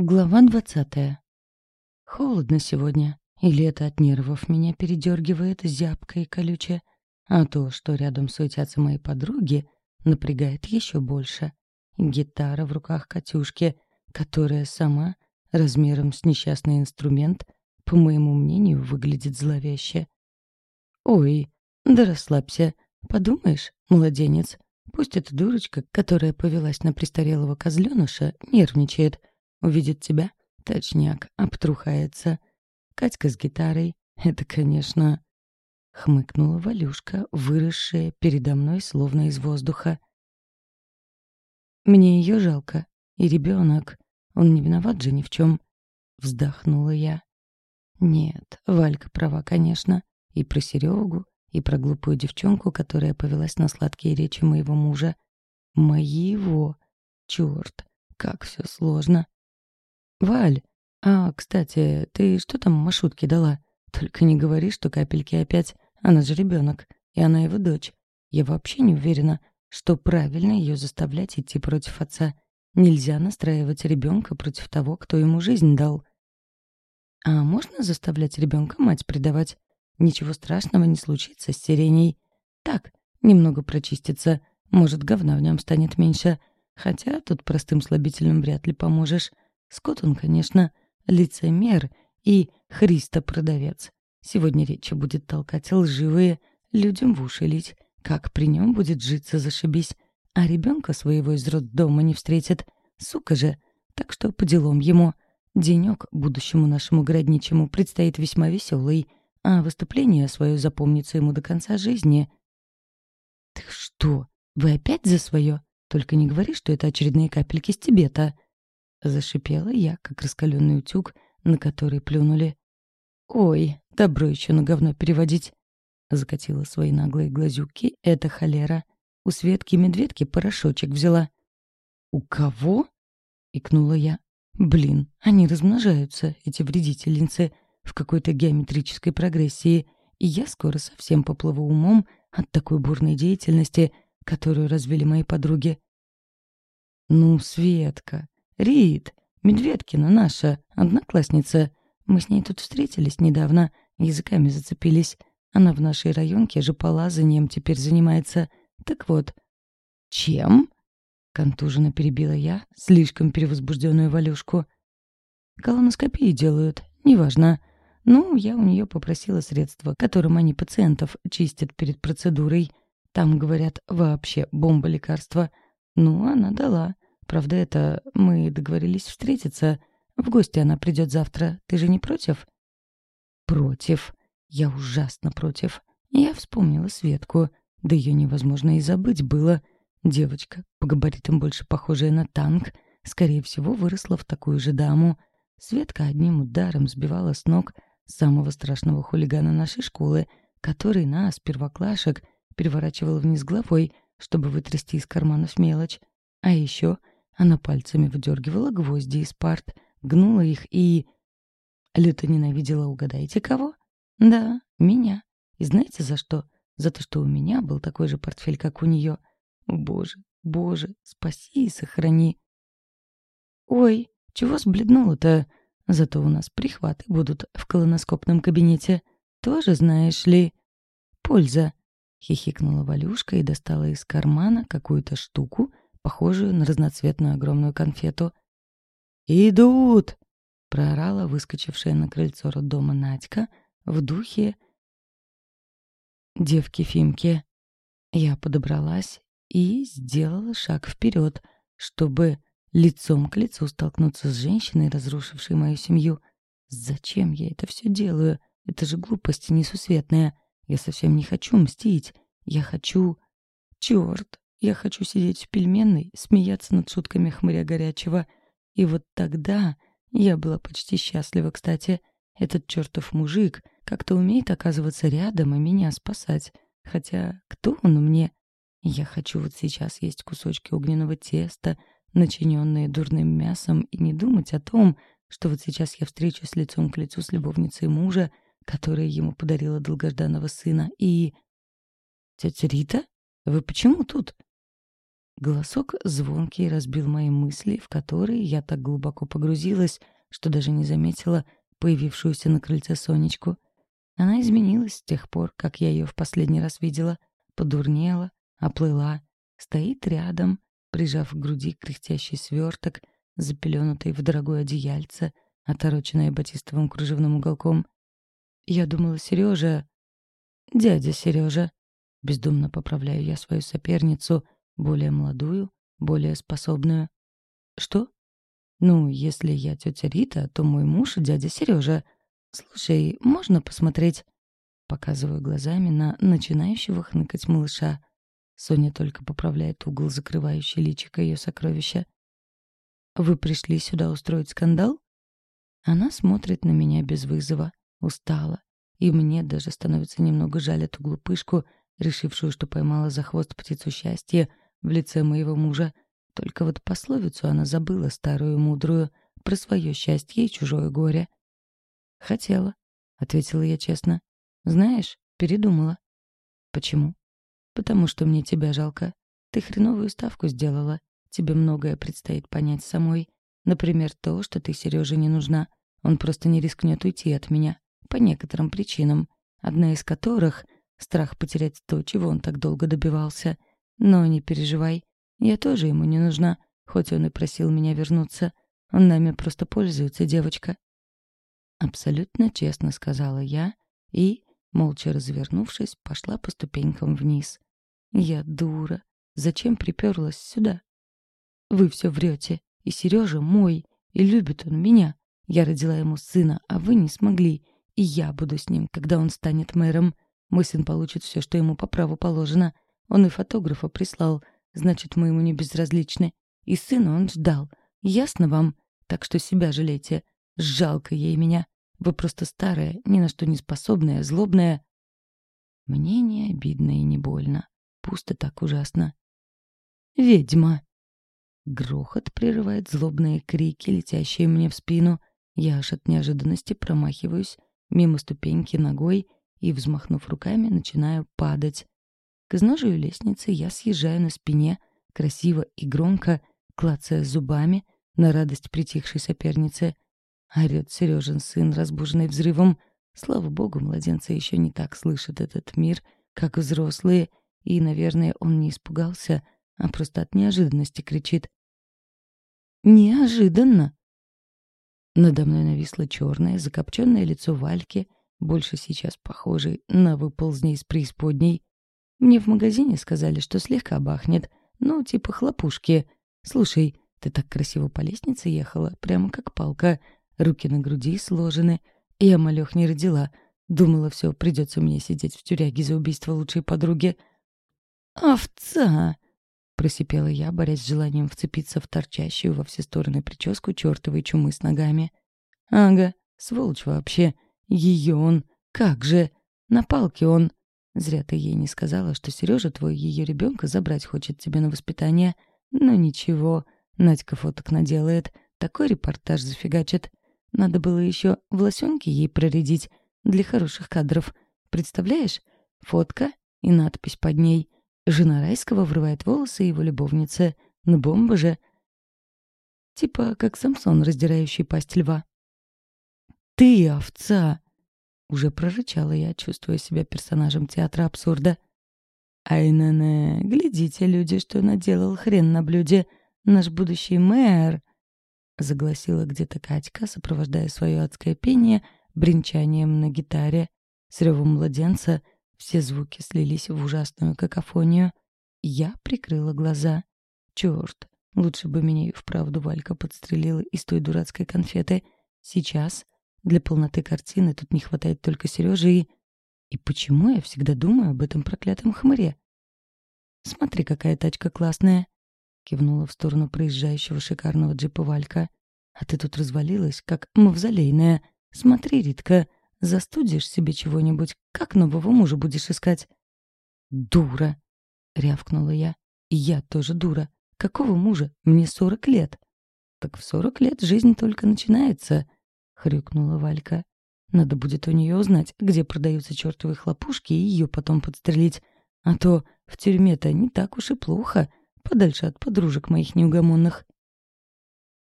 Глава двадцатая. Холодно сегодня. Или это от нервов меня передергивает зябко и колюче, а то, что рядом суетятся мои подруги, напрягает еще больше. Гитара в руках Катюшки, которая сама, размером с несчастный инструмент, по моему мнению, выглядит зловеще. «Ой, да расслабься. Подумаешь, младенец, пусть эта дурочка, которая повелась на престарелого козленыша, нервничает» Увидит тебя, точняк, обтрухается. Катька с гитарой — это, конечно... Хмыкнула Валюшка, выросшая передо мной словно из воздуха. «Мне ее жалко. И ребенок. Он не виноват же ни в чем». Вздохнула я. «Нет, Валька права, конечно. И про Серегу, и про глупую девчонку, которая повелась на сладкие речи моего мужа. Моего! Черт, как все сложно!» «Валь, а, кстати, ты что там маршрутке дала? Только не говори, что капельки опять. Она же ребенок, и она его дочь. Я вообще не уверена, что правильно ее заставлять идти против отца. Нельзя настраивать ребенка против того, кто ему жизнь дал. А можно заставлять ребенка мать предавать? Ничего страшного не случится с сиреней. Так, немного прочистится. Может, говна в нем станет меньше. Хотя тут простым слабительным вряд ли поможешь. Скот он, конечно, лицемер и христопродавец. Сегодня речь будет толкать лживые, людям в уши лить. Как при нем будет житься, зашибись. А ребенка своего из роддома не встретит. Сука же. Так что по делам ему. Денек будущему нашему городничему предстоит весьма веселый, а выступление свое запомнится ему до конца жизни. «Так что, вы опять за свое? Только не говори, что это очередные капельки с Тибета», Зашипела я, как раскаленный утюг, на который плюнули. «Ой, добро еще на говно переводить!» Закатила свои наглые глазюки эта холера. У Светки-медведки порошочек взяла. «У кого?» — икнула я. «Блин, они размножаются, эти вредительницы, в какой-то геометрической прогрессии, и я скоро совсем поплыву умом от такой бурной деятельности, которую развели мои подруги». «Ну, Светка, Рид Медведкина наша, одноклассница. Мы с ней тут встретились недавно, языками зацепились. Она в нашей районке же полазанием теперь занимается. Так вот». «Чем?» — контуженно перебила я, слишком перевозбужденную Валюшку. «Колоноскопии делают, неважно. Ну, я у нее попросила средства, которым они пациентов чистят перед процедурой. Там, говорят, вообще бомба лекарства. Ну, она дала». Правда, это мы договорились встретиться. В гости она придет завтра. Ты же не против? Против. Я ужасно против. Я вспомнила Светку. Да ее невозможно и забыть было. Девочка, по габаритам больше похожая на танк, скорее всего, выросла в такую же даму. Светка одним ударом сбивала с ног самого страшного хулигана нашей школы, который нас, первоклашек, переворачивал вниз головой, чтобы вытрясти из карманов мелочь. А еще она пальцами выдергивала гвозди из парт, гнула их и... Люто ненавидела, угадайте, кого? Да, меня. И знаете за что? За то, что у меня был такой же портфель, как у нее. Боже, боже, спаси и сохрани. Ой, чего сбледнула-то? Зато у нас прихваты будут в колоноскопном кабинете. Тоже знаешь ли? Польза. Хихикнула Валюшка и достала из кармана какую-то штуку, похожую на разноцветную огромную конфету. «Идут!» — проорала выскочившая на крыльцо роддома Надька в духе девки Фимки. Я подобралась и сделала шаг вперед, чтобы лицом к лицу столкнуться с женщиной, разрушившей мою семью. Зачем я это все делаю? Это же глупость несусветная. Я совсем не хочу мстить. Я хочу... Черт, я хочу сидеть в пельменной, смеяться над шутками хмыря горячего. И вот тогда я была почти счастлива, кстати. Этот чертов мужик как-то умеет оказываться рядом и меня спасать. Хотя кто он мне? Я хочу вот сейчас есть кусочки огненного теста, начиненные дурным мясом, и не думать о том, что вот сейчас я встречусь лицом к лицу с любовницей мужа, которая ему подарила долгожданного сына, и... «Тетя Рита? Вы почему тут?» Голосок звонкий разбил мои мысли, в которые я так глубоко погрузилась, что даже не заметила появившуюся на крыльце Сонечку. Она изменилась с тех пор, как я ее в последний раз видела. Подурнела, оплыла, стоит рядом, прижав к груди кряхтящий сверток, запеленутый в дорогое одеяльце, отороченное батистовым кружевным уголком. Я думала, Сережа... Дядя Сережа. Бездумно поправляю я свою соперницу — более молодую, более способную. Что? Ну, если я тетя Рита, то мой муж — дядя Сережа. Слушай, можно посмотреть? Показываю глазами на начинающего хныкать малыша. Соня только поправляет угол, закрывающий личико ее сокровища. «Вы пришли сюда устроить скандал?» Она смотрит на меня без вызова, устала, и мне даже становится немного жаль эту глупышку, решившую, что поймала за хвост птицу счастья, в лице моего мужа. Только вот пословицу она забыла старую мудрую про свое счастье и чужое горе. «Хотела», — ответила я честно. «Знаешь, передумала». «Почему?» «Потому что мне тебя жалко. Ты хреновую ставку сделала. Тебе многое предстоит понять самой. Например, то, что ты Сереже не нужна. Он просто не рискнет уйти от меня. По некоторым причинам. Одна из которых — страх потерять то, чего он так долго добивался. Но не переживай, я тоже ему не нужна, хоть он и просил меня вернуться. Он нами просто пользуется, девочка. Абсолютно честно сказала я и, молча развернувшись, пошла по ступенькам вниз. Я дура. Зачем приперлась сюда? Вы все врете. И Сережа мой, и любит он меня. Я родила ему сына, а вы не смогли. И я буду с ним, когда он станет мэром. Мой сын получит все, что ему по праву положено — он и фотографа прислал, значит, мы ему не безразличны. И сына он ждал. Ясно вам? Так что себя жалейте. Жалко ей меня. Вы просто старая, ни на что не способная, злобная. Мне не обидно и не больно. Пусто так ужасно. «Ведьма!» Грохот прерывает злобные крики, летящие мне в спину. Я аж от неожиданности промахиваюсь мимо ступеньки ногой и, взмахнув руками, начинаю падать. К изножию лестницы я съезжаю на спине, красиво и громко, клацая зубами, на радость притихшей соперницы. орет Сережин сын, разбуженный взрывом. Слава богу, младенцы еще не так слышат этот мир, как взрослые, и, наверное, он не испугался, а просто от неожиданности кричит. «Неожиданно!» Надо мной нависло черное, закопченное лицо Вальки, больше сейчас похожей на выползни из преисподней. Мне в магазине сказали, что слегка бахнет. Ну, типа хлопушки. Слушай, ты так красиво по лестнице ехала, прямо как палка. Руки на груди сложены. Я малёх не родила. Думала, все придется мне сидеть в тюряге за убийство лучшей подруги. «Овца!» — просипела я, борясь с желанием вцепиться в торчащую во все стороны прическу чёртовой чумы с ногами. «Ага, сволочь вообще! Её он! Как же! На палке он! Зря ты ей не сказала, что Сережа твой ее ребенка забрать хочет тебе на воспитание. Но ничего, Надька фоток наделает, такой репортаж зафигачит. Надо было еще волосенки ей проредить для хороших кадров. Представляешь? Фотка и надпись под ней. Жена Райского врывает волосы его любовницы. На бомба же. Типа как Самсон, раздирающий пасть льва. «Ты овца!» Уже прорычала я, чувствуя себя персонажем театра абсурда. «Айнене, глядите, люди, что наделал хрен на блюде. Наш будущий мэр!» Загласила где-то Катька, сопровождая свое адское пение бренчанием на гитаре. С ревом младенца все звуки слились в ужасную какофонию. Я прикрыла глаза. Черт, лучше бы меня и вправду Валька подстрелила из той дурацкой конфеты. Сейчас — для полноты картины тут не хватает только Сережи и... И почему я всегда думаю об этом проклятом хмыре? «Смотри, какая тачка классная!» — кивнула в сторону проезжающего шикарного джипа Валька. «А ты тут развалилась, как мавзолейная. Смотри, Ритка, застудишь себе чего-нибудь, как нового мужа будешь искать?» «Дура!» — рявкнула я. «Я тоже дура. Какого мужа? Мне сорок лет!» «Так в сорок лет жизнь только начинается!» хрюкнула Валька. Надо будет у нее узнать, где продаются чертовы хлопушки, и ее потом подстрелить. А то в тюрьме-то не так уж и плохо, подальше от подружек моих неугомонных.